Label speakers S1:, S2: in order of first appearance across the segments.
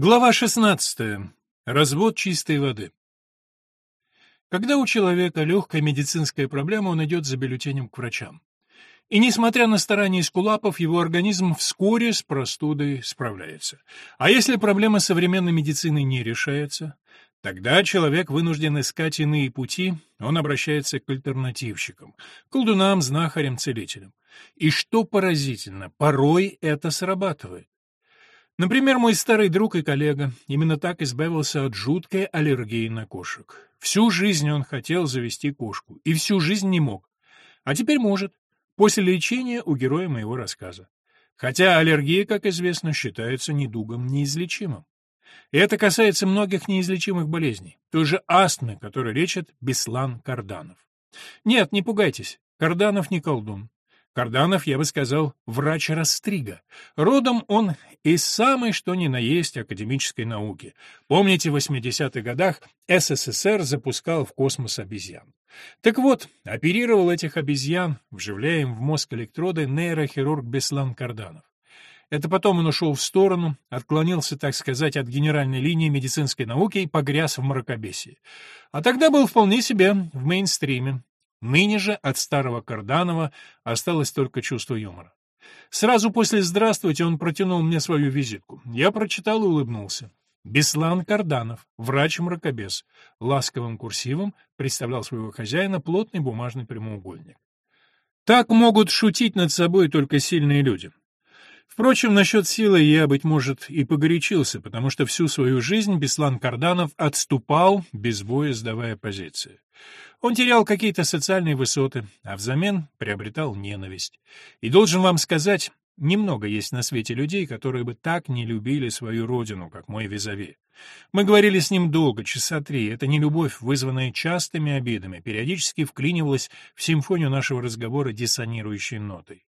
S1: Глава 16. Развод чистой воды. Когда у человека легкая медицинская проблема, он идет за бюллетенем к врачам. И несмотря на старания эскулапов, его организм вскоре с простудой справляется. А если проблема современной медицины не решается, тогда человек вынужден искать иные пути, он обращается к альтернативщикам, колдунам, знахарям, целителям. И что поразительно, порой это срабатывает. Например, мой старый друг и коллега именно так избавился от жуткой аллергии на кошек. Всю жизнь он хотел завести кошку, и всю жизнь не мог. А теперь может, после лечения у героя моего рассказа. Хотя аллергия, как известно, считается недугом неизлечимым. И это касается многих неизлечимых болезней, той же астмы, которую лечит Беслан Карданов. Нет, не пугайтесь, Карданов не колдун. Карданов, я бы сказал, врач-растрига. Родом он из самой что ни на есть академической науки. Помните, в 80-х годах СССР запускал в космос обезьян. Так вот, оперировал этих обезьян, вживляя им в мозг электроды, нейрохирург Беслан Карданов. Это потом он ушел в сторону, отклонился, так сказать, от генеральной линии медицинской науки и погряз в мракобесии. А тогда был вполне себе в мейнстриме, Ныне же от старого Карданова осталось только чувство юмора. Сразу после «Здравствуйте» он протянул мне свою визитку. Я прочитал и улыбнулся. Беслан Карданов, врач-мракобес, ласковым курсивом представлял своего хозяина плотный бумажный прямоугольник. Так могут шутить над собой только сильные люди. Впрочем, насчет силы я, быть может, и погорячился, потому что всю свою жизнь Беслан Карданов отступал, без боя сдавая позиции. Он терял какие-то социальные высоты, а взамен приобретал ненависть. И должен вам сказать, немного есть на свете людей, которые бы так не любили свою родину, как мой визави. Мы говорили с ним долго, часа три. Эта нелюбовь, вызванная частыми обидами, периодически вклинивалась в симфонию нашего разговора диссонирующей нотой.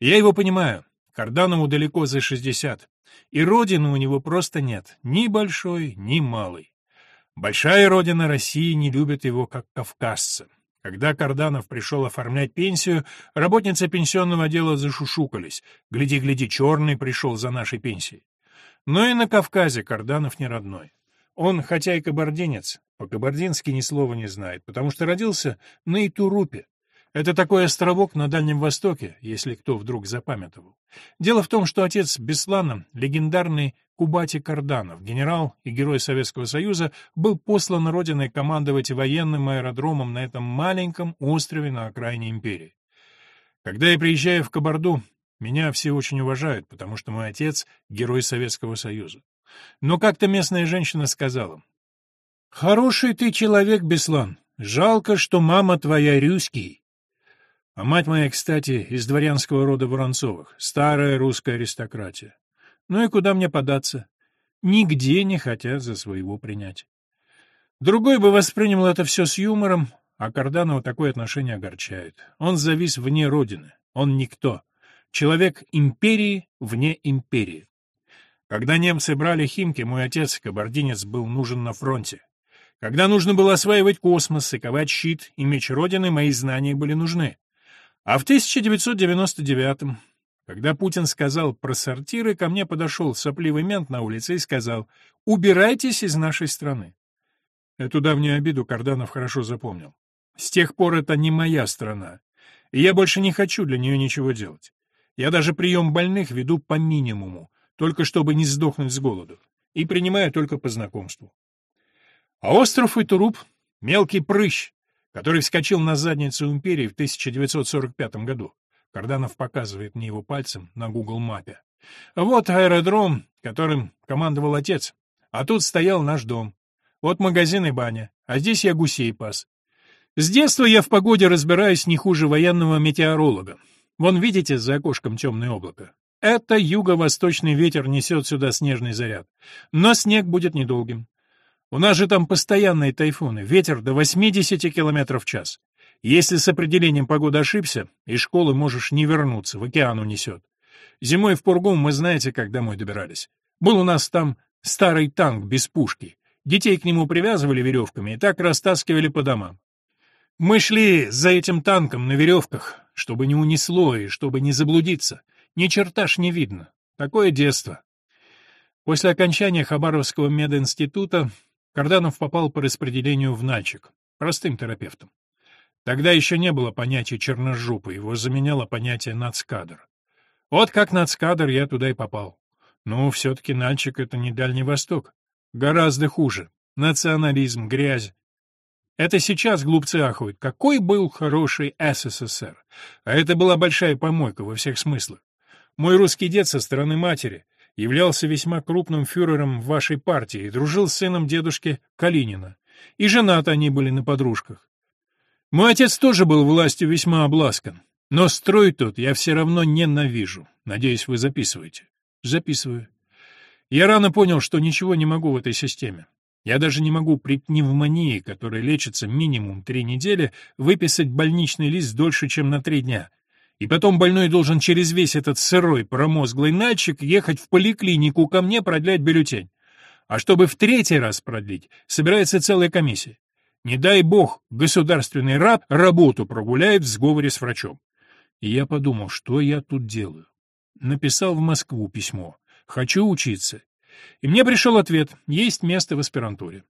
S1: Я его понимаю. Карданову далеко за шестьдесят, и родины у него просто нет, ни большой, ни малой. Большая родина России не любит его как кавказца. Когда Карданов пришел оформлять пенсию, работницы пенсионного отдела зашушукались. Гляди-гляди, черный пришел за нашей пенсией. Но и на Кавказе Карданов не родной. Он, хотя и кабардинец, по-кабардински ни слова не знает, потому что родился на Итурупе, это такой островок на Дальнем Востоке, если кто вдруг запамятовал. Дело в том, что отец Беслана, легендарный Кубати Карданов, генерал и герой Советского Союза, был послан родиной командовать военным аэродромом на этом маленьком острове на окраине империи. Когда я приезжаю в Кабарду, меня все очень уважают, потому что мой отец — герой Советского Союза. Но как-то местная женщина сказала, «Хороший ты человек, Беслан. Жалко, что мама твоя русский. А мать моя, кстати, из дворянского рода Воронцовых, старая русская аристократия. Ну и куда мне податься? Нигде не хотят за своего принять. Другой бы воспринял это все с юмором, а Карданова такое отношение огорчает. Он завис вне родины, он никто. Человек империи вне империи. Когда немцы брали Химки, мой отец, кабардинец, был нужен на фронте. Когда нужно было осваивать космос и ковать щит и меч Родины, мои знания были нужны. А в 1999-м, когда Путин сказал про сортиры, ко мне подошел сопливый мент на улице и сказал «Убирайтесь из нашей страны». Эту давнюю обиду Карданов хорошо запомнил. С тех пор это не моя страна, и я больше не хочу для нее ничего делать. Я даже прием больных веду по минимуму, только чтобы не сдохнуть с голоду, и принимаю только по знакомству. А остров Итуруп — мелкий прыщ, который вскочил на задницу империи в 1945 году. Карданов показывает мне его пальцем на Google мапе. Вот аэродром, которым командовал отец. А тут стоял наш дом. Вот магазин и баня. А здесь я гусей пас. С детства я в погоде разбираюсь не хуже военного метеоролога. Вон, видите, за окошком темное облако. Это юго-восточный ветер несет сюда снежный заряд. Но снег будет недолгим. У нас же там постоянные тайфуны, ветер до 80 км в час. Если с определением погоды ошибся, из школы можешь не вернуться, в океан унесет. Зимой в Пургум мы знаете, как домой добирались. Был у нас там старый танк без пушки. Детей к нему привязывали веревками и так растаскивали по домам. Мы шли за этим танком на веревках, чтобы не унесло и чтобы не заблудиться. Ни черта ж не видно. Такое детство. После окончания Хабаровского мединститута Карданов попал по распределению в Нальчик, простым терапевтом. Тогда еще не было понятия черножопа, его заменяло понятие нацкадр. Вот как нацкадр я туда и попал. Ну, все-таки Нальчик — это не Дальний Восток. Гораздо хуже. Национализм, грязь. Это сейчас глупцы ахуют. Какой был хороший СССР. А это была большая помойка во всех смыслах. Мой русский дед со стороны матери являлся весьма крупным фюрером в вашей партии и дружил с сыном дедушки Калинина. И женаты они были на подружках. Мой отец тоже был властью весьма обласкан. Но строй тот я все равно ненавижу. Надеюсь, вы записываете. Записываю. Я рано понял, что ничего не могу в этой системе. Я даже не могу при пневмонии, которая лечится минимум три недели, выписать больничный лист дольше, чем на три дня. И потом больной должен через весь этот сырой промозглый нальчик ехать в поликлинику ко мне продлять бюллетень. А чтобы в третий раз продлить, собирается целая комиссия. Не дай бог, государственный раб работу прогуляет в сговоре с врачом. И я подумал, что я тут делаю. Написал в Москву письмо. Хочу учиться. И мне пришел ответ, есть место в аспирантуре.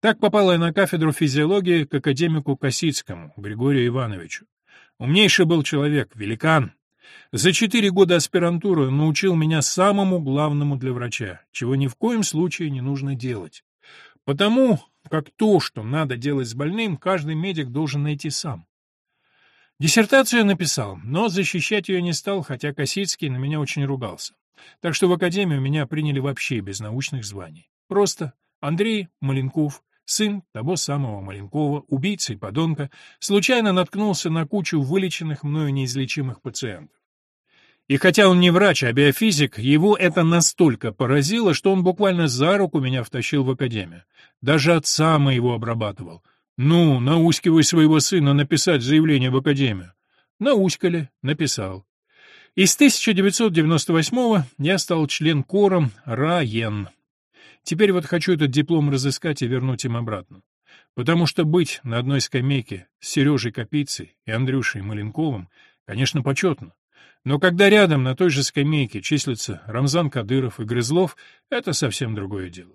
S1: Так попала я на кафедру физиологии к академику Косицкому, Григорию Ивановичу. Умнейший был человек, великан. За четыре года аспирантуры он научил меня самому главному для врача, чего ни в коем случае не нужно делать. Потому как то, что надо делать с больным, каждый медик должен найти сам. Диссертацию я написал, но защищать ее не стал, хотя Косицкий на меня очень ругался. Так что в академию меня приняли вообще без научных званий. Просто Андрей Маленков, сын того самого Маленкова, убийца и подонка, случайно наткнулся на кучу вылеченных мною неизлечимых пациентов. И хотя он не врач, а биофизик, его это настолько поразило, что он буквально за руку меня втащил в академию. Даже отца моего обрабатывал. «Ну, наускивай своего сына написать заявление в академию». Науськали, написал. И с 1998 я стал член кором РАЕН. Теперь вот хочу этот диплом разыскать и вернуть им обратно. Потому что быть на одной скамейке с Сережей Капицей и Андрюшей Маленковым, конечно, почетно. Но когда рядом на той же скамейке числятся Рамзан Кадыров и Грызлов, это совсем другое дело.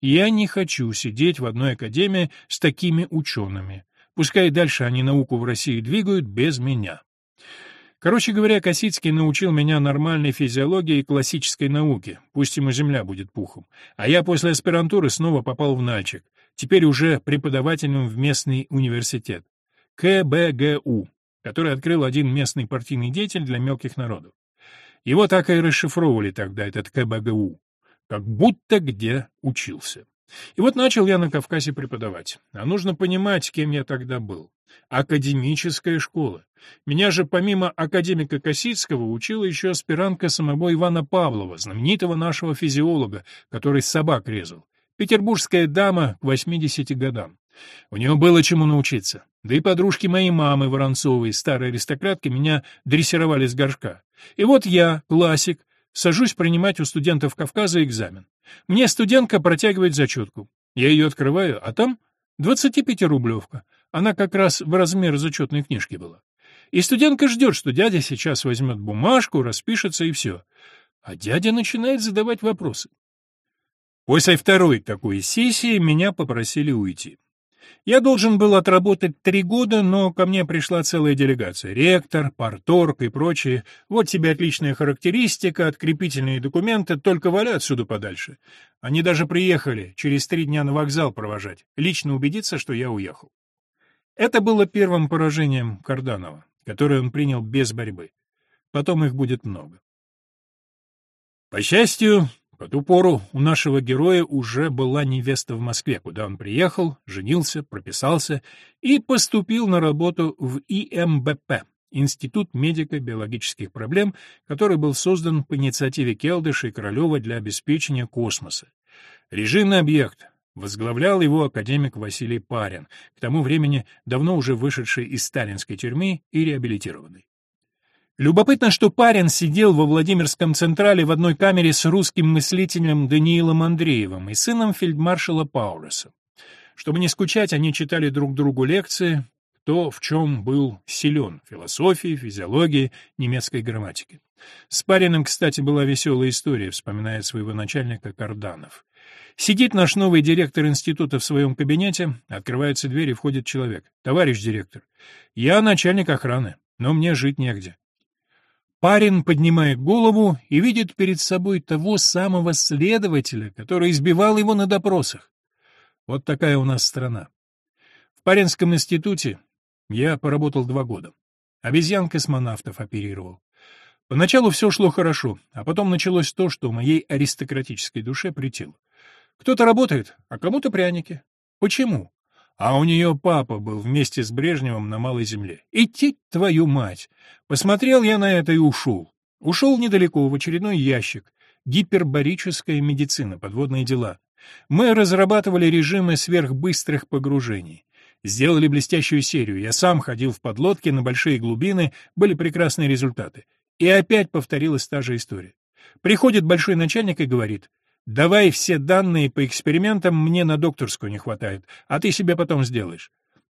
S1: Я не хочу сидеть в одной академии с такими учеными. Пускай дальше они науку в России двигают без меня. Короче говоря, Косицкий научил меня нормальной физиологии и классической науке, пусть ему земля будет пухом. А я после аспирантуры снова попал в Нальчик, теперь уже преподавателем в местный университет. КБГУ, который открыл один местный партийный деятель для мелких народов. Его так и расшифровывали тогда, этот КБГУ, как будто где учился. И вот начал я на Кавказе преподавать. А нужно понимать, кем я тогда был. Академическая школа. Меня же помимо академика Косицкого учила еще аспирантка самого Ивана Павлова, знаменитого нашего физиолога, который собак резал. Петербургская дама к 80 годам. У нее было чему научиться. Да и подружки моей мамы Воронцовой, старые аристократки, меня дрессировали с горшка. И вот я, классик, сажусь принимать у студентов Кавказа экзамен. Мне студентка протягивает зачетку. Я ее открываю, а там 25-рублевка. Она как раз в размер зачетной книжки была. И студентка ждет, что дядя сейчас возьмет бумажку, распишется и все. А дядя начинает задавать вопросы. После второй такой сессии меня попросили уйти. Я должен был отработать три года, но ко мне пришла целая делегация. Ректор, парторг и прочие. Вот тебе отличная характеристика, открепительные документы, только вали отсюда подальше. Они даже приехали через три дня на вокзал провожать, лично убедиться, что я уехал. Это было первым поражением Карданова, которое он принял без борьбы. Потом их будет много. По счастью, по ту пору у нашего героя уже была невеста в Москве, куда он приехал, женился, прописался и поступил на работу в ИМБП, Институт медико-биологических проблем, который был создан по инициативе Келдыша и Королева для обеспечения космоса. Режимный объект, Возглавлял его академик Василий Парин, к тому времени давно уже вышедший из сталинской тюрьмы и реабилитированный. Любопытно, что парень сидел во Владимирском Централе в одной камере с русским мыслителем Даниилом Андреевым и сыном фельдмаршала Паулюса. Чтобы не скучать, они читали друг другу лекции, кто в чем был силен — философии, физиологии, немецкой грамматики. С Париным, кстати, была веселая история, вспоминает своего начальника Карданов. Сидит наш новый директор института в своем кабинете, открывается дверь и входит человек. «Товарищ директор, я начальник охраны, но мне жить негде». Парень поднимает голову и видит перед собой того самого следователя, который избивал его на допросах. Вот такая у нас страна. В Паренском институте я поработал два года. Обезьян космонавтов оперировал. Поначалу все шло хорошо, а потом началось то, что моей аристократической душе притило. Кто-то работает, а кому-то пряники. Почему? А у нее папа был вместе с Брежневым на Малой Земле. Идти твою мать! Посмотрел я на это и ушел. Ушел недалеко, в очередной ящик. Гипербарическая медицина, подводные дела. Мы разрабатывали режимы сверхбыстрых погружений. Сделали блестящую серию. Я сам ходил в подлодке на большие глубины, были прекрасные результаты. И опять повторилась та же история. Приходит большой начальник и говорит, «Давай все данные по экспериментам, мне на докторскую не хватает, а ты себе потом сделаешь».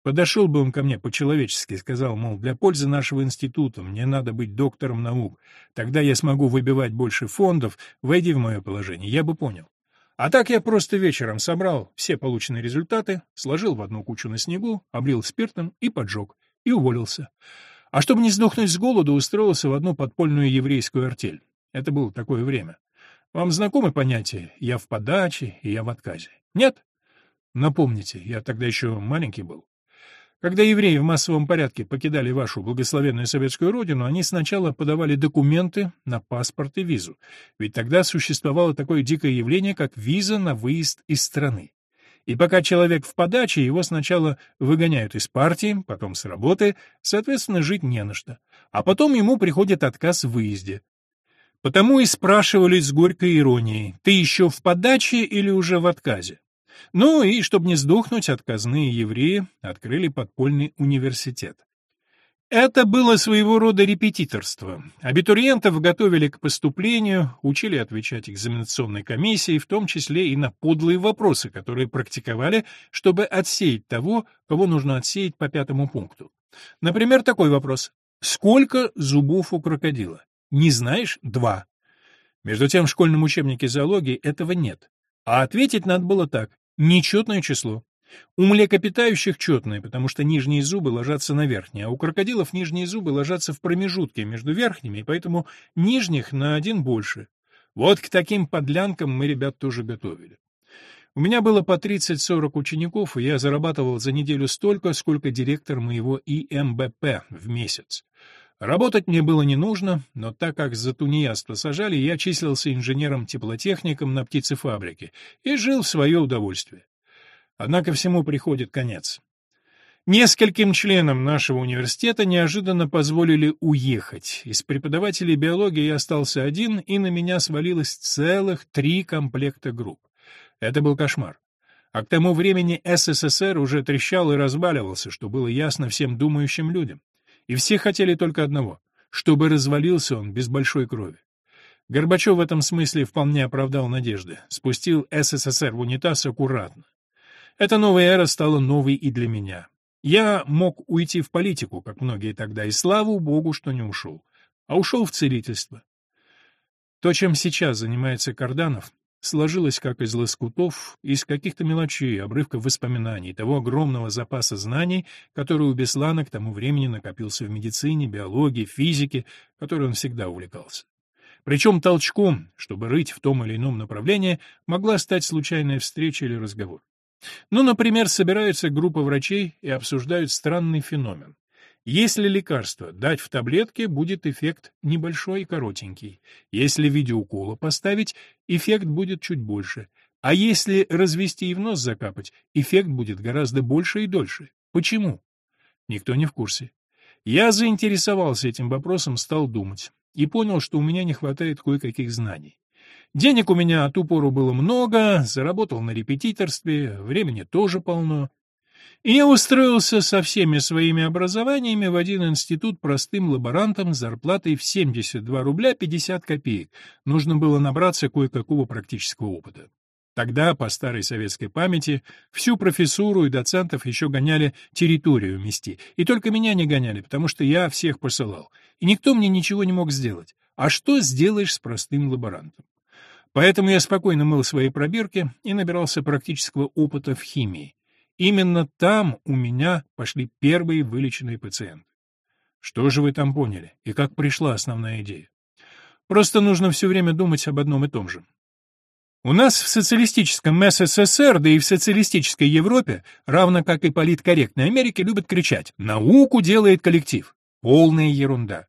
S1: Подошел бы он ко мне по-человечески, сказал, мол, для пользы нашего института мне надо быть доктором наук, тогда я смогу выбивать больше фондов, войди в мое положение, я бы понял. А так я просто вечером собрал все полученные результаты, сложил в одну кучу на снегу, облил спиртом и поджег, и уволился. А чтобы не сдохнуть с голоду, устроился в одну подпольную еврейскую артель. Это было такое время. Вам знакомы понятия «я в подаче» и «я в отказе»? Нет? Напомните, я тогда еще маленький был. Когда евреи в массовом порядке покидали вашу благословенную советскую родину, они сначала подавали документы на паспорт и визу, ведь тогда существовало такое дикое явление, как виза на выезд из страны. И пока человек в подаче, его сначала выгоняют из партии, потом с работы, соответственно, жить не на что. А потом ему приходит отказ в выезде. Потому и спрашивали с горькой иронией, ты еще в подаче или уже в отказе? Ну и, чтобы не сдохнуть, отказные евреи открыли подпольный университет. Это было своего рода репетиторство. Абитуриентов готовили к поступлению, учили отвечать экзаменационной комиссии, в том числе и на подлые вопросы, которые практиковали, чтобы отсеять того, кого нужно отсеять по пятому пункту. Например, такой вопрос. Сколько зубов у крокодила? Не знаешь? Два. Между тем, в школьном учебнике зоологии этого нет. А ответить надо было так. Нечетное число. У млекопитающих четные, потому что нижние зубы ложатся на верхние, а у крокодилов нижние зубы ложатся в промежутке между верхними, и поэтому нижних на один больше. Вот к таким подлянкам мы ребят тоже готовили. У меня было по 30-40 учеников, и я зарабатывал за неделю столько, сколько директор моего ИМБП в месяц. Работать мне было не нужно, но так как за тунеядство сажали, я числился инженером-теплотехником на птицефабрике и жил в свое удовольствие. Однако всему приходит конец. Нескольким членам нашего университета неожиданно позволили уехать. Из преподавателей биологии я остался один, и на меня свалилось целых три комплекта групп. Это был кошмар. А к тому времени СССР уже трещал и разваливался, что было ясно всем думающим людям. И все хотели только одного — чтобы развалился он без большой крови. Горбачев в этом смысле вполне оправдал надежды, спустил СССР в унитаз аккуратно. Эта новая эра стала новой и для меня. Я мог уйти в политику, как многие тогда, и слава богу, что не ушел, а ушел в целительство. То, чем сейчас занимается Карданов, сложилось как из лоскутов, из каких-то мелочей, обрывков воспоминаний, того огромного запаса знаний, который у Беслана к тому времени накопился в медицине, биологии, физике, которой он всегда увлекался. Причем толчком, чтобы рыть в том или ином направлении, могла стать случайная встреча или разговор. Ну, например, собирается группа врачей и обсуждают странный феномен. Если лекарство дать в таблетке, будет эффект небольшой и коротенький. Если в виде укола поставить, эффект будет чуть больше. А если развести и в нос закапать, эффект будет гораздо больше и дольше. Почему? Никто не в курсе. Я заинтересовался этим вопросом, стал думать и понял, что у меня не хватает кое-каких знаний. Денег у меня от упору было много, заработал на репетиторстве, времени тоже полно. И я устроился со всеми своими образованиями в один институт простым лаборантом с зарплатой в 72 рубля 50 копеек. Нужно было набраться кое-какого практического опыта. Тогда, по старой советской памяти, всю профессуру и доцентов еще гоняли территорию мести. И только меня не гоняли, потому что я всех посылал. И никто мне ничего не мог сделать. А что сделаешь с простым лаборантом? Поэтому я спокойно мыл свои пробирки и набирался практического опыта в химии. Именно там у меня пошли первые вылеченные пациенты. Что же вы там поняли? И как пришла основная идея? Просто нужно все время думать об одном и том же. У нас в социалистическом СССР, да и в социалистической Европе, равно как и политкорректной Америке, любят кричать «науку делает коллектив». Полная ерунда.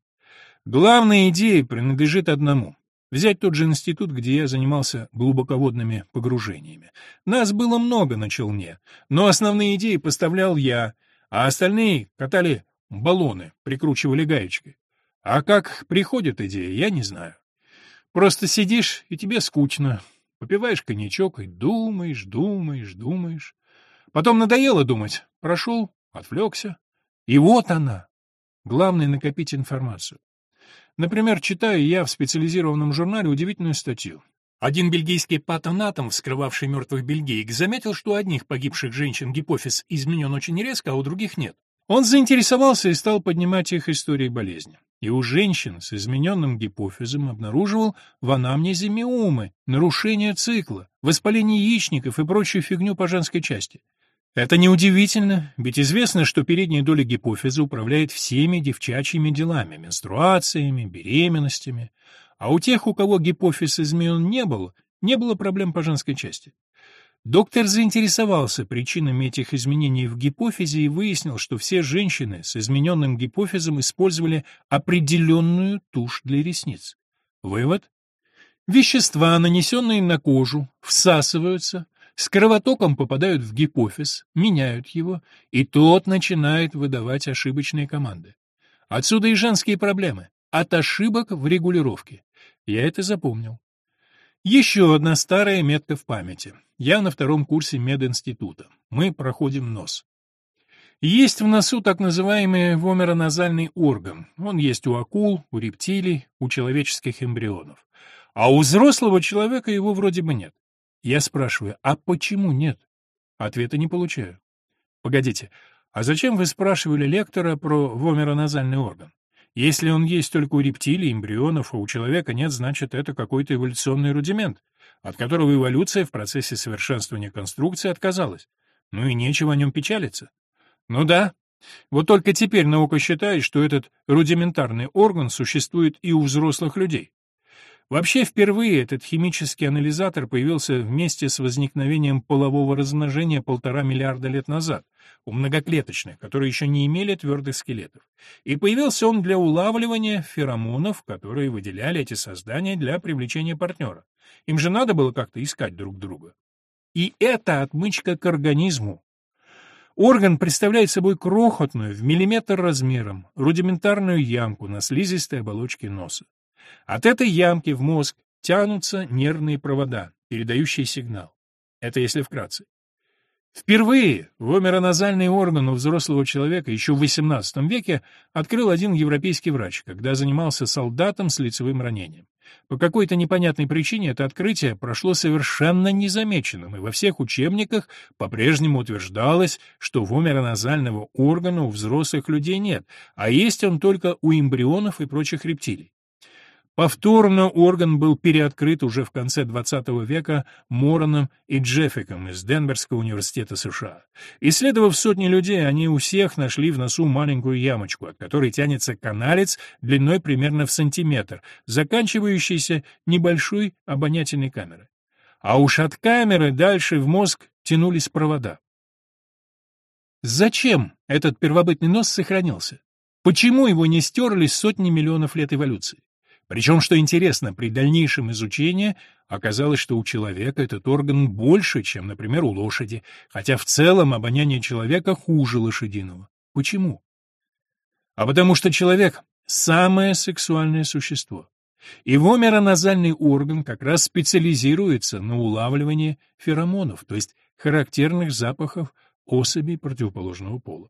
S1: Главная идея принадлежит одному. Взять тот же институт, где я занимался глубоководными погружениями. Нас было много на челне, но основные идеи поставлял я, а остальные катали баллоны, прикручивали гаечкой. А как приходит идея, я не знаю. Просто сидишь, и тебе скучно, Попиваешь коньячок и думаешь, думаешь, думаешь. Потом надоело думать. Прошел, отвлекся. И вот она. Главное — накопить информацию. Например, читаю я в специализированном журнале удивительную статью. Один бельгийский патонатом, вскрывавший мертвых бельгиек, заметил, что у одних погибших женщин гипофиз изменен очень резко, а у других нет. Он заинтересовался и стал поднимать их истории болезни. И у женщин с измененным гипофизом обнаруживал в анамнезе миомы, нарушение цикла, воспаление яичников и прочую фигню по женской части. Это неудивительно, ведь известно, что передняя доля гипофиза управляет всеми девчачьими делами, менструациями, беременностями. А у тех, у кого гипофиз изменен не был, не было проблем по женской части. Доктор заинтересовался причинами этих изменений в гипофизе и выяснил, что все женщины с измененным гипофизом использовали определенную тушь для ресниц. Вывод? Вещества, нанесенные на кожу, всасываются, с кровотоком попадают в гипофиз, меняют его, и тот начинает выдавать ошибочные команды. Отсюда и женские проблемы. От ошибок в регулировке. Я это запомнил. Еще одна старая метка в памяти. Я на втором курсе мединститута. Мы проходим нос. Есть в носу так называемый вомероназальный орган. Он есть у акул, у рептилий, у человеческих эмбрионов. А у взрослого человека его вроде бы нет. Я спрашиваю, а почему нет? Ответа не получаю. Погодите, а зачем вы спрашивали лектора про вомероназальный орган? Если он есть только у рептилий, эмбрионов, а у человека нет, значит, это какой-то эволюционный рудимент, от которого эволюция в процессе совершенствования конструкции отказалась. Ну и нечего о нем печалиться. Ну да, вот только теперь наука считает, что этот рудиментарный орган существует и у взрослых людей. Вообще, впервые этот химический анализатор появился вместе с возникновением полового размножения полтора миллиарда лет назад, у многоклеточных, которые еще не имели твердых скелетов. И появился он для улавливания феромонов, которые выделяли эти создания для привлечения партнера. Им же надо было как-то искать друг друга. И это отмычка к организму. Орган представляет собой крохотную, в миллиметр размером, рудиментарную ямку на слизистой оболочке носа. От этой ямки в мозг тянутся нервные провода, передающие сигнал. Это если вкратце. Впервые вомероназальный орган у взрослого человека еще в XVIII веке открыл один европейский врач, когда занимался солдатом с лицевым ранением. По какой-то непонятной причине это открытие прошло совершенно незамеченным, и во всех учебниках по-прежнему утверждалось, что вомероназального органа у взрослых людей нет, а есть он только у эмбрионов и прочих рептилий. Повторно орган был переоткрыт уже в конце XX века Мороном и Джеффиком из Денверского университета США. Исследовав сотни людей, они у всех нашли в носу маленькую ямочку, от которой тянется каналец длиной примерно в сантиметр, заканчивающийся небольшой обонятельной камерой. А уж от камеры дальше в мозг тянулись провода. Зачем этот первобытный нос сохранился? Почему его не стерли сотни миллионов лет эволюции? Причем, что интересно, при дальнейшем изучении оказалось, что у человека этот орган больше, чем, например, у лошади, хотя в целом обоняние человека хуже лошадиного. Почему? А потому что человек — самое сексуальное существо. Его мероназальный орган как раз специализируется на улавливании феромонов, то есть характерных запахов особей противоположного пола.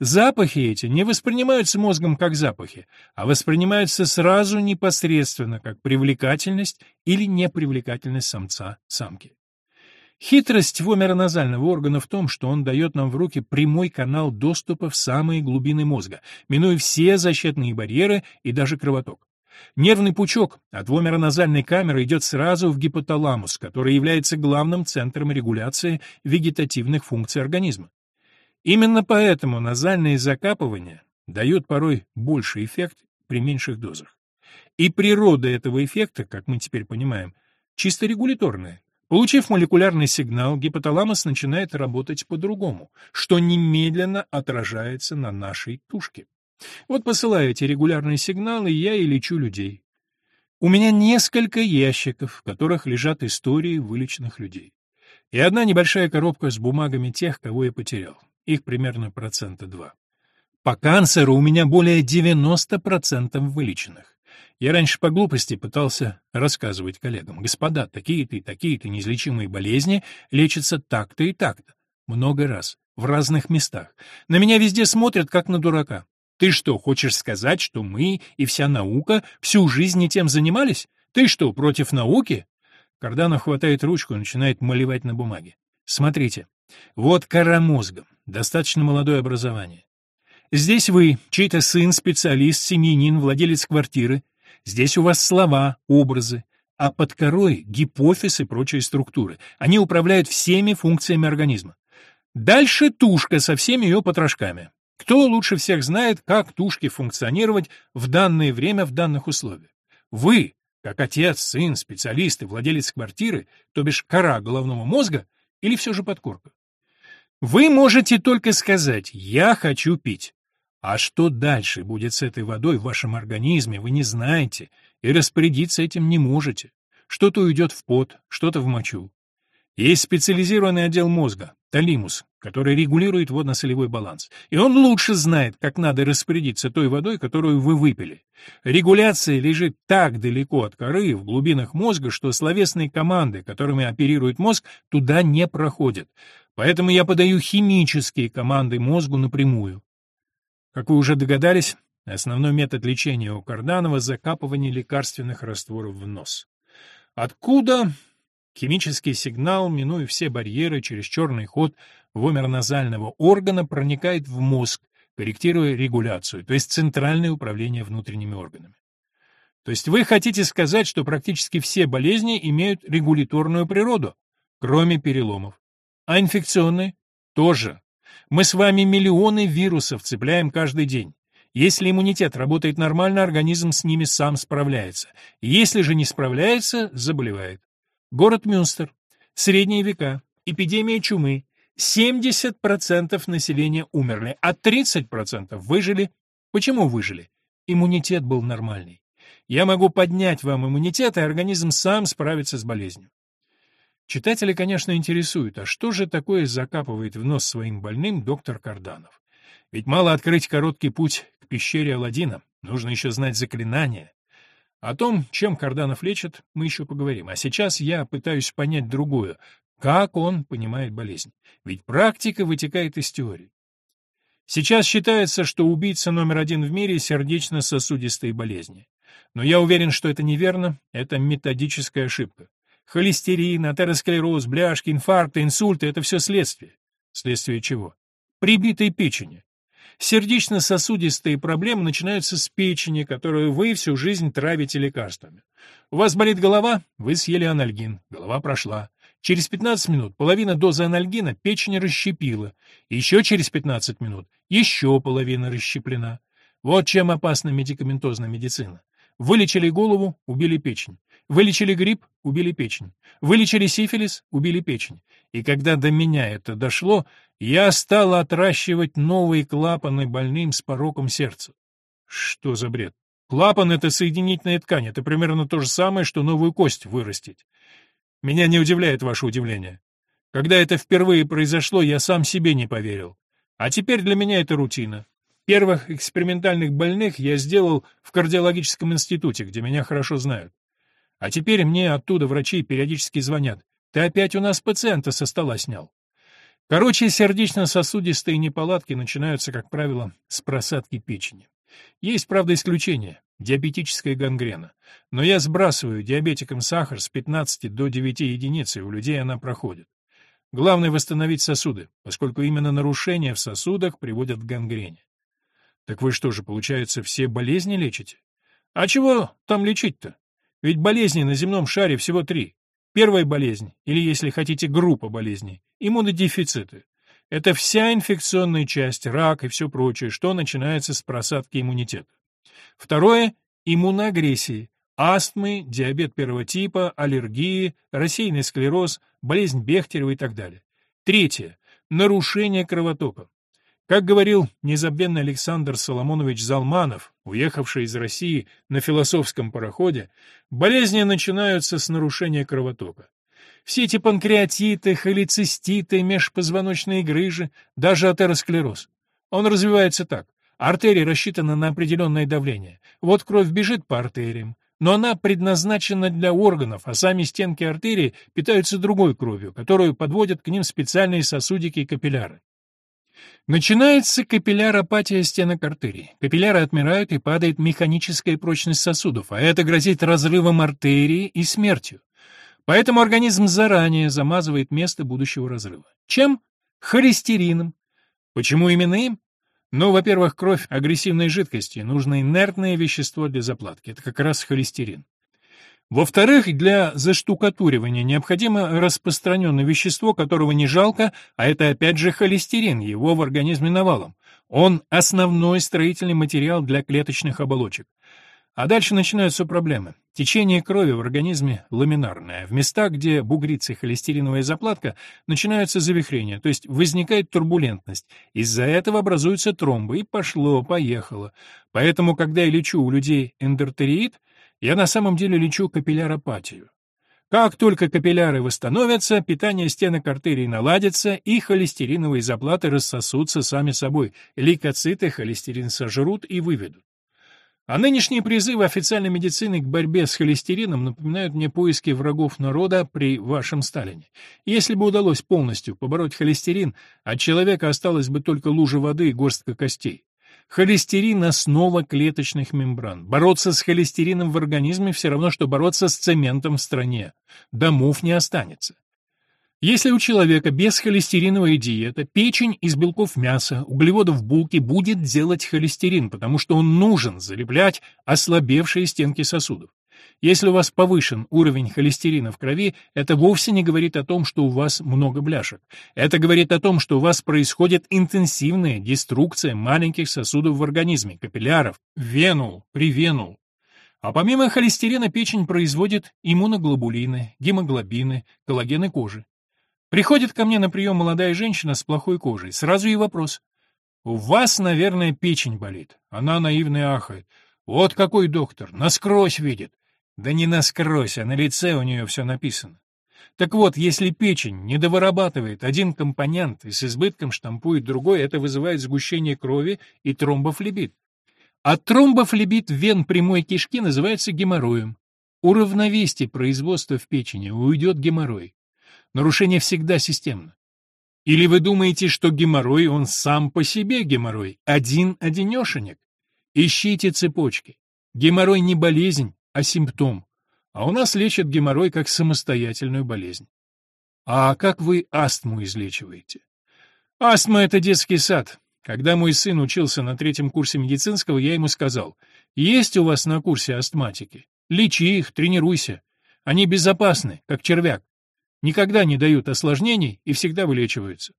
S1: Запахи эти не воспринимаются мозгом как запахи, а воспринимаются сразу непосредственно как привлекательность или непривлекательность самца-самки. Хитрость вомероназального органа в том, что он дает нам в руки прямой канал доступа в самые глубины мозга, минуя все защитные барьеры и даже кровоток. Нервный пучок от вомероназальной камеры идет сразу в гипоталамус, который является главным центром регуляции вегетативных функций организма. Именно поэтому назальные закапывания дают порой больший эффект при меньших дозах. И природа этого эффекта, как мы теперь понимаем, чисто регуляторная. Получив молекулярный сигнал, гипоталамус начинает работать по-другому, что немедленно отражается на нашей тушке. Вот посылаю эти регулярные сигналы, я и лечу людей. У меня несколько ящиков, в которых лежат истории вылеченных людей. И одна небольшая коробка с бумагами тех, кого я потерял. Их примерно процента два. По канцеру у меня более 90% вылеченных. Я раньше по глупости пытался рассказывать коллегам. Господа, такие-то и такие-то неизлечимые болезни лечатся так-то и так-то. Много раз. В разных местах. На меня везде смотрят, как на дурака. Ты что, хочешь сказать, что мы и вся наука всю жизнь не тем занимались? Ты что, против науки? Карданов хватает ручку и начинает малевать на бумаге. Смотрите. Вот кора мозга. Достаточно молодое образование. Здесь вы, чей-то сын, специалист, семьянин, владелец квартиры, Здесь у вас слова, образы, а под корой — гипофиз и прочие структуры. Они управляют всеми функциями организма. Дальше тушка со всеми ее потрошками. Кто лучше всех знает, как тушке функционировать в данное время в данных условиях? Вы, как отец, сын, специалист и владелец квартиры, то бишь кора головного мозга, или все же подкорка? Вы можете только сказать «я хочу пить». А что дальше будет с этой водой в вашем организме, вы не знаете, и распорядиться этим не можете. Что-то уйдет в пот, что-то в мочу. Есть специализированный отдел мозга, талимус, который регулирует водно-солевой баланс. И он лучше знает, как надо распорядиться той водой, которую вы выпили. Регуляция лежит так далеко от коры, в глубинах мозга, что словесные команды, которыми оперирует мозг, туда не проходят. Поэтому я подаю химические команды мозгу напрямую. Как вы уже догадались, основной метод лечения у Карданова – закапывание лекарственных растворов в нос. Откуда химический сигнал, минуя все барьеры через черный ход вомерназального органа, проникает в мозг, корректируя регуляцию, то есть центральное управление внутренними органами. То есть вы хотите сказать, что практически все болезни имеют регуляторную природу, кроме переломов. А инфекционные? Тоже. Мы с вами миллионы вирусов цепляем каждый день. Если иммунитет работает нормально, организм с ними сам справляется. Если же не справляется, заболевает. Город Мюнстер. Средние века. Эпидемия чумы. 70% населения умерли, а 30% выжили. Почему выжили? Иммунитет был нормальный. Я могу поднять вам иммунитет, и организм сам справится с болезнью. Читатели, конечно, интересуют, а что же такое закапывает в нос своим больным доктор Карданов? Ведь мало открыть короткий путь к пещере Аладдина, нужно еще знать заклинания. О том, чем Карданов лечит, мы еще поговорим. А сейчас я пытаюсь понять другое. Как он понимает болезнь? Ведь практика вытекает из теории. Сейчас считается, что убийца номер один в мире — сердечно-сосудистые болезни. Но я уверен, что это неверно, это методическая ошибка. Холестерин, атеросклероз, бляшки, инфаркты, инсульты — это все следствие. Следствие чего? Прибитой печени. Сердечно-сосудистые проблемы начинаются с печени, которую вы всю жизнь травите лекарствами. У вас болит голова, вы съели анальгин, голова прошла. Через 15 минут половина дозы анальгина печень расщепила. Еще через 15 минут еще половина расщеплена. Вот чем опасна медикаментозная медицина. Вылечили голову, убили печень. Вылечили грипп, убили печень. Вылечили сифилис, убили печень. И когда до меня это дошло, я стал отращивать новые клапаны больным с пороком сердца. Что за бред? Клапан — это соединительная ткань, это примерно то же самое, что новую кость вырастить. Меня не удивляет ваше удивление. Когда это впервые произошло, я сам себе не поверил. А теперь для меня это рутина. Первых экспериментальных больных я сделал в кардиологическом институте, где меня хорошо знают. А теперь мне оттуда врачи периодически звонят. Ты опять у нас пациента со стола снял. Короче, сердечно-сосудистые неполадки начинаются, как правило, с просадки печени. Есть, правда, исключение – диабетическая гангрена. Но я сбрасываю диабетикам сахар с 15 до 9 единиц, и у людей она проходит. Главное — восстановить сосуды, поскольку именно нарушения в сосудах приводят к гангрене. Так вы что же, получается, все болезни лечите? А чего там лечить-то? Ведь болезней на земном шаре всего три. Первая болезнь, или, если хотите, группа болезней – иммунодефициты. Это вся инфекционная часть, рак и все прочее, что начинается с просадки иммунитета. Второе – иммуноагрессии, астмы, диабет первого типа, аллергии, рассеянный склероз, болезнь Бехтерева и так далее. Третье – нарушение кровотока. Как говорил незабвенный Александр Соломонович Залманов, уехавший из России на философском пароходе, болезни начинаются с нарушения кровотока. Все эти панкреатиты, холециститы, межпозвоночные грыжи, даже атеросклероз. Он развивается так. Артерия рассчитана на определенное давление. Вот кровь бежит по артериям, но она предназначена для органов, а сами стенки артерии питаются другой кровью, которую подводят к ним специальные сосудики и капилляры. Начинается капилляропатия стенок артерий. Капилляры отмирают и падает механическая прочность сосудов, а это грозит разрывом артерии и смертью. Поэтому организм заранее замазывает место будущего разрыва. Чем? Холестерином. Почему именно им? Ну, во-первых, кровь — агрессивной жидкости, нужно инертное вещество для заплатки. Это как раз холестерин. Во-вторых, для заштукатуривания необходимо распространенное вещество, которого не жалко, а это опять же холестерин, его в организме навалом. Он основной строительный материал для клеточных оболочек. А дальше начинаются проблемы. Течение крови в организме ламинарное. В местах, где бугрится холестериновая заплатка, начинаются завихрения, то есть возникает турбулентность. Из-за этого образуются тромбы, и пошло-поехало. Поэтому, когда я лечу у людей эндортериит, я на самом деле лечу капилляропатию. Как только капилляры восстановятся, питание стенок артерий наладится, и холестериновые заплаты рассосутся сами собой, лейкоциты холестерин сожрут и выведут. А нынешние призывы официальной медицины к борьбе с холестерином напоминают мне поиски врагов народа при вашем Сталине. Если бы удалось полностью побороть холестерин, от человека осталась бы только лужа воды и горстка костей. Холестерин – основа клеточных мембран. Бороться с холестерином в организме все равно, что бороться с цементом в стране. Домов не останется. Если у человека без холестериновой диета, печень из белков мяса, углеводов булки будет делать холестерин, потому что он нужен залеплять ослабевшие стенки сосудов. Если у вас повышен уровень холестерина в крови, это вовсе не говорит о том, что у вас много бляшек. Это говорит о том, что у вас происходит интенсивная деструкция маленьких сосудов в организме, капилляров, венул, привенул. А помимо холестерина печень производит иммуноглобулины, гемоглобины, коллагены кожи. Приходит ко мне на прием молодая женщина с плохой кожей. Сразу и вопрос. «У вас, наверное, печень болит». Она наивно ахает. «Вот какой доктор, насквозь видит. Да не насквозь, а на лице у нее все написано. Так вот, если печень не довырабатывает один компонент и с избытком штампует другой, это вызывает сгущение крови и тромбофлебит. А тромбофлебит вен прямой кишки называется геморроем. Уравновесьте производство в печени, уйдет геморрой. Нарушение всегда системно. Или вы думаете, что геморрой, он сам по себе геморрой, один-одинешенек? Ищите цепочки. Геморрой не болезнь, а симптом. А у нас лечат геморрой как самостоятельную болезнь. А как вы астму излечиваете? Астма — это детский сад. Когда мой сын учился на третьем курсе медицинского, я ему сказал, есть у вас на курсе астматики? Лечи их, тренируйся. Они безопасны, как червяк. Никогда не дают осложнений и всегда вылечиваются.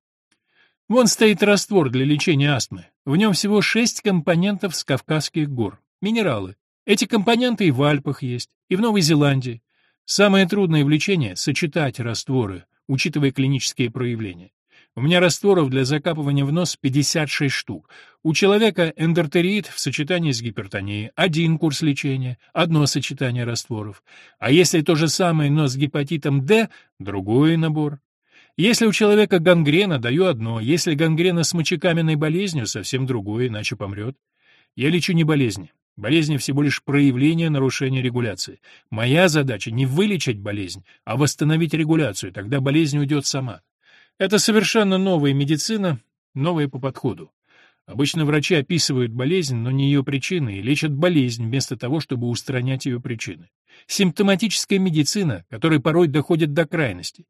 S1: Вон стоит раствор для лечения астмы. В нем всего шесть компонентов с Кавказских гор. Минералы. Эти компоненты и в Альпах есть, и в Новой Зеландии. Самое трудное в лечении — сочетать растворы, учитывая клинические проявления. У меня растворов для закапывания в нос 56 штук. У человека эндортерит в сочетании с гипертонией. Один курс лечения, одно сочетание растворов. А если то же самое, но с гепатитом D, другой набор. Если у человека гангрена, даю одно. Если гангрена с мочекаменной болезнью, совсем другое, иначе помрет. Я лечу не болезни, Болезнь всего лишь проявление нарушения регуляции. Моя задача не вылечить болезнь, а восстановить регуляцию, тогда болезнь уйдет сама. Это совершенно новая медицина, новая по подходу. Обычно врачи описывают болезнь, но не ее причины, и лечат болезнь вместо того, чтобы устранять ее причины. Симптоматическая медицина, которая порой доходит до крайности.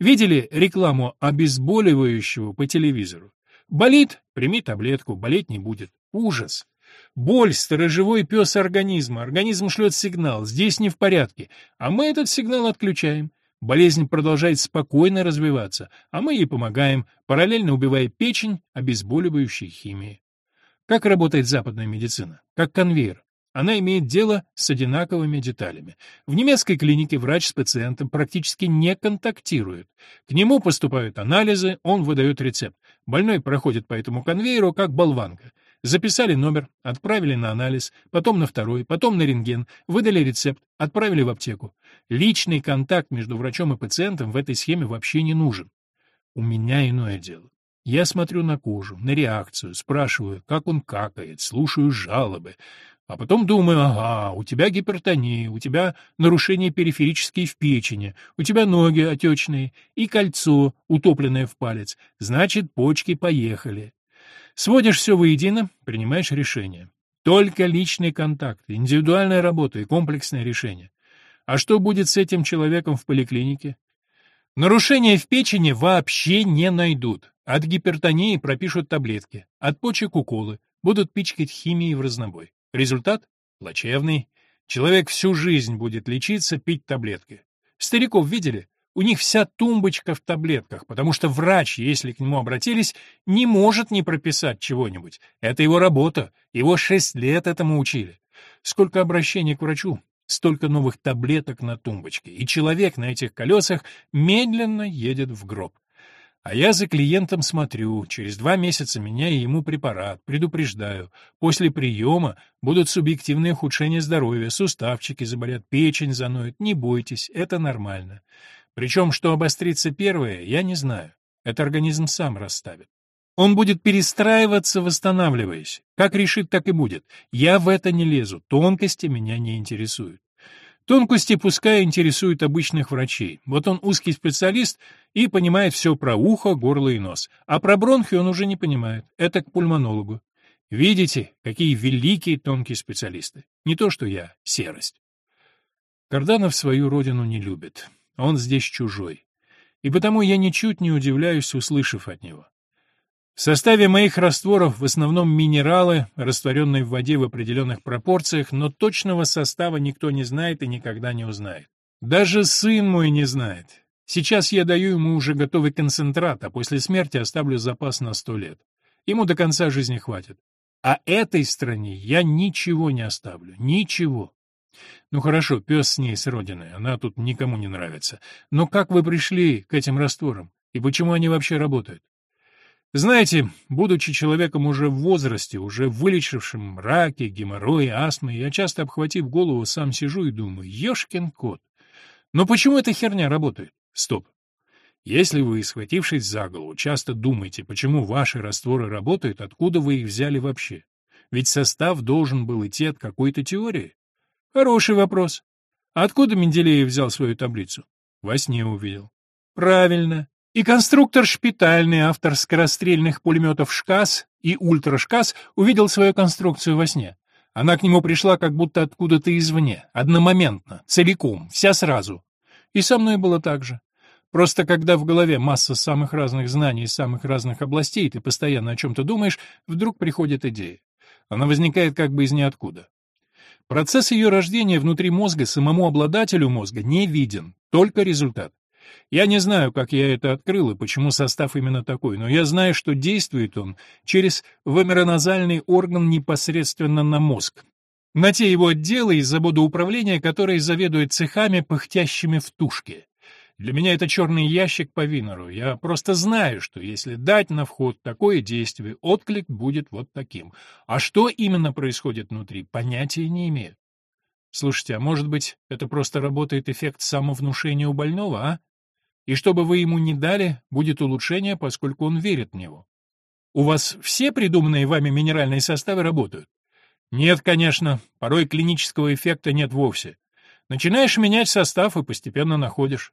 S1: Видели рекламу обезболивающего по телевизору? Болит — прими таблетку, болеть не будет. Ужас! Боль — сторожевой пес организма. Организм шлет сигнал, здесь не в порядке, а мы этот сигнал отключаем. Болезнь продолжает спокойно развиваться, а мы ей помогаем, параллельно убивая печень обезболивающей химией. Как работает западная медицина? Как конвейер. Она имеет дело с одинаковыми деталями. В немецкой клинике врач с пациентом практически не контактирует. К нему поступают анализы, он выдает рецепт. Больной проходит по этому конвейеру как болванка. Записали номер, отправили на анализ, потом на второй, потом на рентген, выдали рецепт, отправили в аптеку. Личный контакт между врачом и пациентом в этой схеме вообще не нужен. У меня иное дело. Я смотрю на кожу, на реакцию, спрашиваю, как он какает, слушаю жалобы. А потом думаю, ага, у тебя гипертония, у тебя нарушение периферической в печени, у тебя ноги отечные и кольцо, утопленное в палец. Значит, почки поехали. Сводишь все воедино, принимаешь решение. Только личный контакт, индивидуальная работа и комплексное решение. А что будет с этим человеком в поликлинике? Нарушения в печени вообще не найдут. От гипертонии пропишут таблетки, от почек уколы, будут пичкать химией в разнобой. Результат? Плачевный. Человек всю жизнь будет лечиться, пить таблетки. Стариков видели? У них вся тумбочка в таблетках, потому что врач, если к нему обратились, не может не прописать чего-нибудь. Это его работа, его шесть лет этому учили. Сколько обращений к врачу, столько новых таблеток на тумбочке, и человек на этих колесах медленно едет в гроб. А я за клиентом смотрю, через два месяца меняю ему препарат, предупреждаю. После приема будут субъективные ухудшения здоровья, суставчики заболят, печень заноет. Не бойтесь, это нормально. Причем, что обострится первое, я не знаю. Это организм сам расставит. Он будет перестраиваться, восстанавливаясь. Как решит, так и будет. Я в это не лезу, тонкости меня не интересуют. Тонкости пускай интересуют обычных врачей. Вот он узкий специалист и понимает все про ухо, горло и нос. А про бронхи он уже не понимает. Это к пульмонологу. Видите, какие великие тонкие специалисты. Не то, что я, серость. Карданов свою родину не любит. Он здесь чужой. И потому я ничуть не удивляюсь, услышав от него. В составе моих растворов в основном минералы, растворенные в воде в определенных пропорциях, но точного состава никто не знает и никогда не узнает. Даже сын мой не знает. Сейчас я даю ему уже готовый концентрат, а после смерти оставлю запас на сто лет. Ему до конца жизни хватит. А этой стране я ничего не оставлю. Ничего. Ну хорошо, пес с ней, с родиной, она тут никому не нравится. Но как вы пришли к этим растворам? И почему они вообще работают? Знаете, будучи человеком уже в возрасте, уже вылечившим раки, геморрой, астмы, я часто, обхватив голову, сам сижу и думаю, ешкин кот. Но почему эта херня работает? Стоп. Если вы, схватившись за голову, часто думаете, почему ваши растворы работают, откуда вы их взяли вообще? Ведь состав должен был идти от какой-то теории. Хороший вопрос. Откуда Менделеев взял свою таблицу? Во сне увидел. Правильно. И конструктор шпитальный, автор скорострельных пулеметов «ШКАС» и «Ультрашкас» увидел свою конструкцию во сне. Она к нему пришла как будто откуда-то извне, одномоментно, целиком, вся сразу. И со мной было так же. Просто когда в голове масса самых разных знаний из самых разных областей, ты постоянно о чем-то думаешь, вдруг приходит идея. Она возникает как бы из ниоткуда. Процесс ее рождения внутри мозга самому обладателю мозга не виден, только результат. Я не знаю, как я это открыл и почему состав именно такой, но я знаю, что действует он через вомероназальный орган непосредственно на мозг. На те его отделы из завода управления, которые заведуют цехами, пыхтящими в тушке. Для меня это черный ящик по Винеру. Я просто знаю, что если дать на вход такое действие, отклик будет вот таким. А что именно происходит внутри, понятия не имею. Слушайте, а может быть, это просто работает эффект самовнушения у больного, а? И чтобы вы ему не дали, будет улучшение, поскольку он верит в него. У вас все придуманные вами минеральные составы работают? Нет, конечно, порой клинического эффекта нет вовсе. Начинаешь менять состав и постепенно находишь.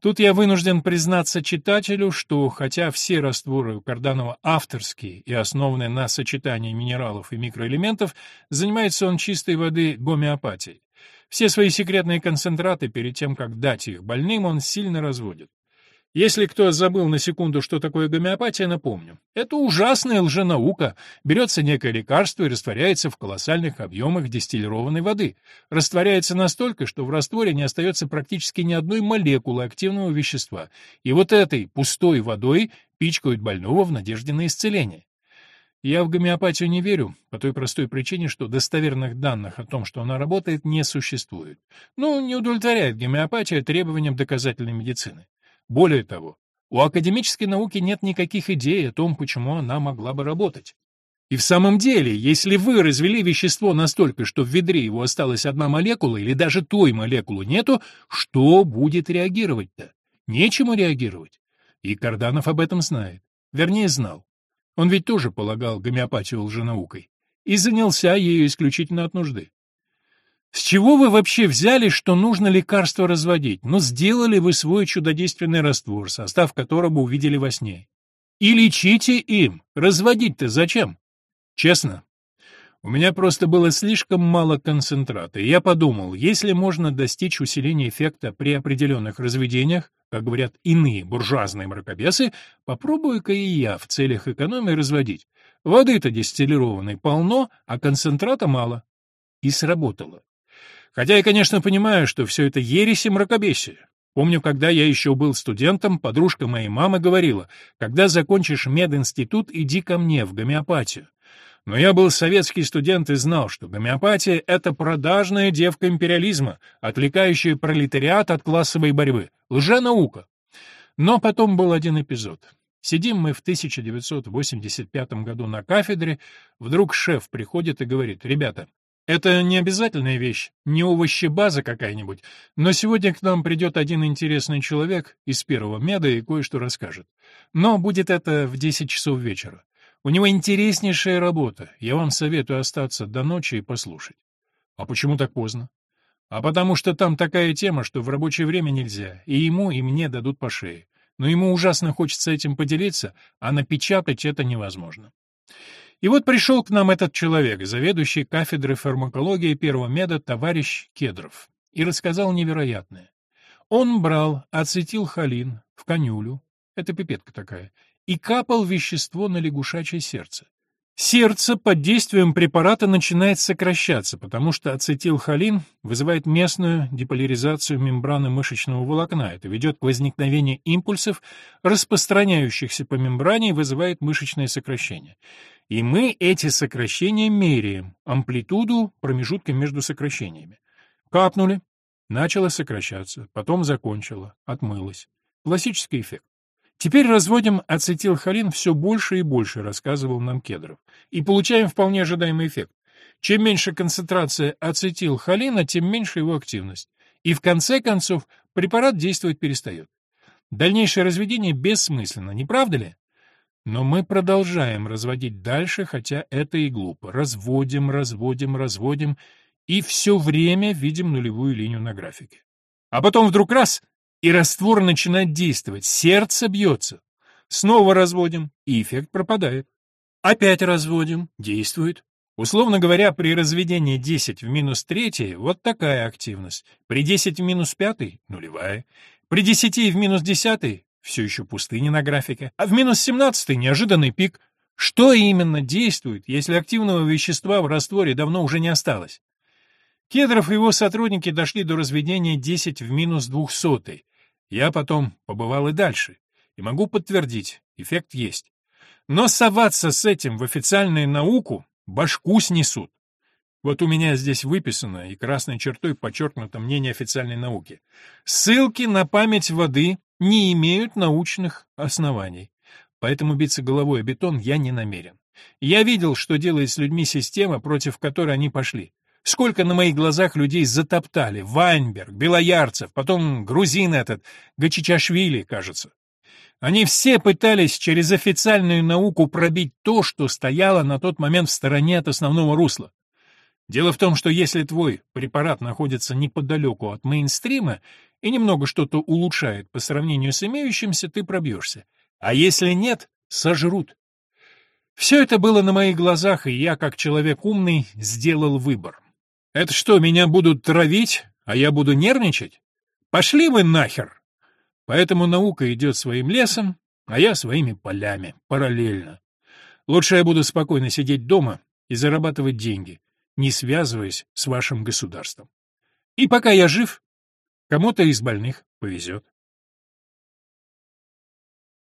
S1: Тут я вынужден признаться читателю, что хотя все растворы Карданова авторские и основаны на сочетании минералов и микроэлементов, занимается он чистой воды гомеопатией. Все свои секретные концентраты перед тем, как дать их больным, он сильно разводит. Если кто забыл на секунду, что такое гомеопатия, напомню. Это ужасная лженаука. Берется некое лекарство и растворяется в колоссальных объемах дистиллированной воды. Растворяется настолько, что в растворе не остается практически ни одной молекулы активного вещества. И вот этой пустой водой пичкают больного в надежде на исцеление. Я в гомеопатию не верю, по той простой причине, что достоверных данных о том, что она работает, не существует. Ну, не удовлетворяет гомеопатия требованиям доказательной медицины. Более того, у академической науки нет никаких идей о том, почему она могла бы работать. И в самом деле, если вы развели вещество настолько, что в ведре его осталась одна молекула или даже той молекулы нету, что будет реагировать-то? Нечему реагировать. И Карданов об этом знает. Вернее, знал. Он ведь тоже полагал гомеопатию лженаукой. И занялся ею исключительно от нужды. С чего вы вообще взяли, что нужно лекарство разводить? Ну, сделали вы свой чудодейственный раствор, состав которого увидели во сне. И лечите им. Разводить-то зачем? Честно, у меня просто было слишком мало концентрата, я подумал, если можно достичь усиления эффекта при определенных разведениях, как говорят иные буржуазные мракобесы, попробую-ка и я в целях экономии разводить. Воды-то дистиллированной полно, а концентрата мало. И сработало. Хотя я, конечно, понимаю, что все это ересь и мракобесие. Помню, когда я еще был студентом, подружка моей мамы говорила, когда закончишь мединститут, иди ко мне в гомеопатию. Но я был советский студент и знал, что гомеопатия — это продажная девка империализма, отвлекающая пролетариат от классовой борьбы, лженаука. Но потом был один эпизод. Сидим мы в 1985 году на кафедре, вдруг шеф приходит и говорит, «Ребята, это не обязательная вещь, не овощебаза какая-нибудь, но сегодня к нам придет один интересный человек из первого меда и кое-что расскажет. Но будет это в 10 часов вечера. У него интереснейшая работа, я вам советую остаться до ночи и послушать. А почему так поздно? А потому что там такая тема, что в рабочее время нельзя, и ему, и мне дадут по шее. Но ему ужасно хочется этим поделиться, а напечатать это невозможно. И вот пришел к нам этот человек, заведующий кафедрой фармакологии первого меда товарищ Кедров, и рассказал невероятное. Он брал ацетилхолин в конюлю, это пипетка такая, и капал вещество на лягушачье сердце. Сердце под действием препарата начинает сокращаться, потому что ацетилхолин вызывает местную деполяризацию мембраны мышечного волокна. Это ведет к возникновению импульсов, распространяющихся по мембране и вызывает мышечное сокращение. И мы эти сокращения меряем, амплитуду промежутка между сокращениями. Капнули, начало сокращаться, потом закончило, отмылось. Классический эффект. Теперь разводим ацетилхолин все больше и больше, рассказывал нам Кедров, и получаем вполне ожидаемый эффект. Чем меньше концентрация ацетилхолина, тем меньше его активность. И в конце концов препарат действовать перестает. Дальнейшее разведение бессмысленно, не правда ли? Но мы продолжаем разводить дальше, хотя это и глупо. Разводим, разводим, разводим, и все время видим нулевую линию на графике. А потом вдруг раз, и раствор начинает действовать, сердце бьется. Снова разводим, и эффект пропадает. Опять разводим, действует. Условно говоря, при разведении 10 в минус 3 вот такая активность, при 10 в минус 5 — нулевая, при 10 в минус 10 все еще пустыня на графике. А в минус 17 неожиданный пик. Что именно действует, если активного вещества в растворе давно уже не осталось? Кедров и его сотрудники дошли до разведения 10 в минус 200. Я потом побывал и дальше. И могу подтвердить, эффект есть. Но соваться с этим в официальную науку башку снесут. Вот у меня здесь выписано и красной чертой подчеркнуто мнение официальной науки. Ссылки на память воды не имеют научных оснований. Поэтому биться головой о бетон я не намерен. Я видел, что делает с людьми система, против которой они пошли. Сколько на моих глазах людей затоптали. Вайнберг, Белоярцев, потом грузин этот, Гачичашвили, кажется. Они все пытались через официальную науку пробить то, что стояло на тот момент в стороне от основного русла. Дело в том, что если твой препарат находится неподалеку от мейнстрима, и немного что-то улучшает по сравнению с имеющимся, ты пробьешься. А если нет, сожрут. Все это было на моих глазах, и я, как человек умный, сделал выбор. Это что, меня будут травить, а я буду нервничать? Пошли вы нахер! Поэтому наука идет своим лесом, а я своими полями, параллельно. Лучше я буду спокойно сидеть дома и зарабатывать деньги, не связываясь с вашим государством. И пока я жив, кому-то из больных повезет.